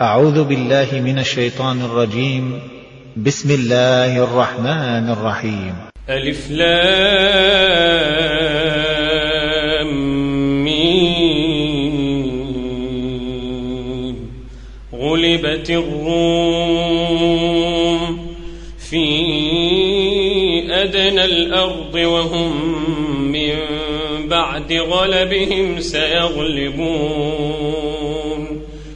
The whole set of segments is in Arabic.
أعوذ بالله من الشيطان الرجيم. بسم الله الرحمن الرحيم. ألف لام ميم. غلبت الروم في أدنى الأرض وهم من بعد غلبهم سيغلبون.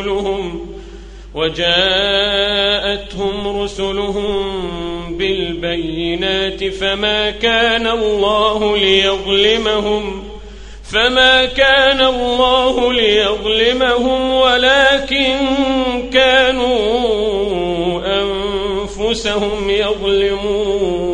رسلهم وجاءتهم رسلهم بالبينات فما كان الله ليظلمهم فما كان الله ليظلمهم ولكن كانوا أنفسهم يظلمون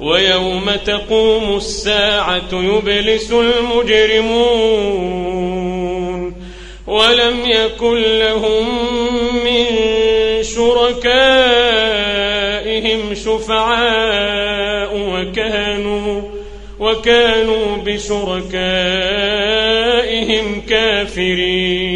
ويوم تقوم الساعة يبلس المجرمون ولم يكن لهم من شركائهم شفعاء وكانوا وكانوا بشركائهم كافرين.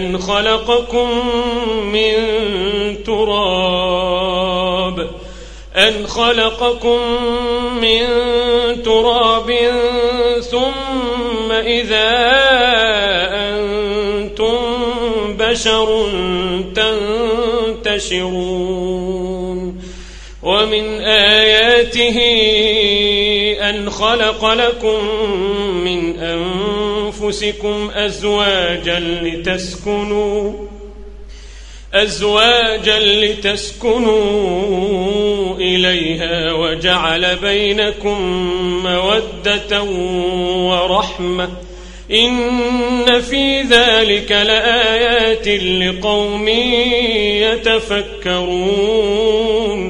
أن خلقكم من تراب. أن خلقكم من تراب ثم إذا أنتم بشر تنتشرون. ومن آياته أن خلق لكم من أنفسكم أزواجا لتسكنوا أزواجا لتسكنوا إليها وجعل بينكم مودة ورحمة. إن في ذلك لآيات لقوم يتفكرون.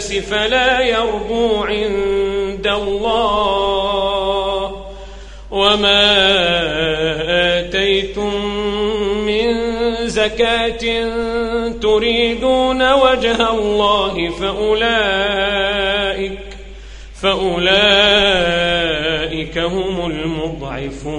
فلا يربو عند الله. وما آتيتم من زكاة تريدون وجه الله فأولئك فأولئك هم المضعفون.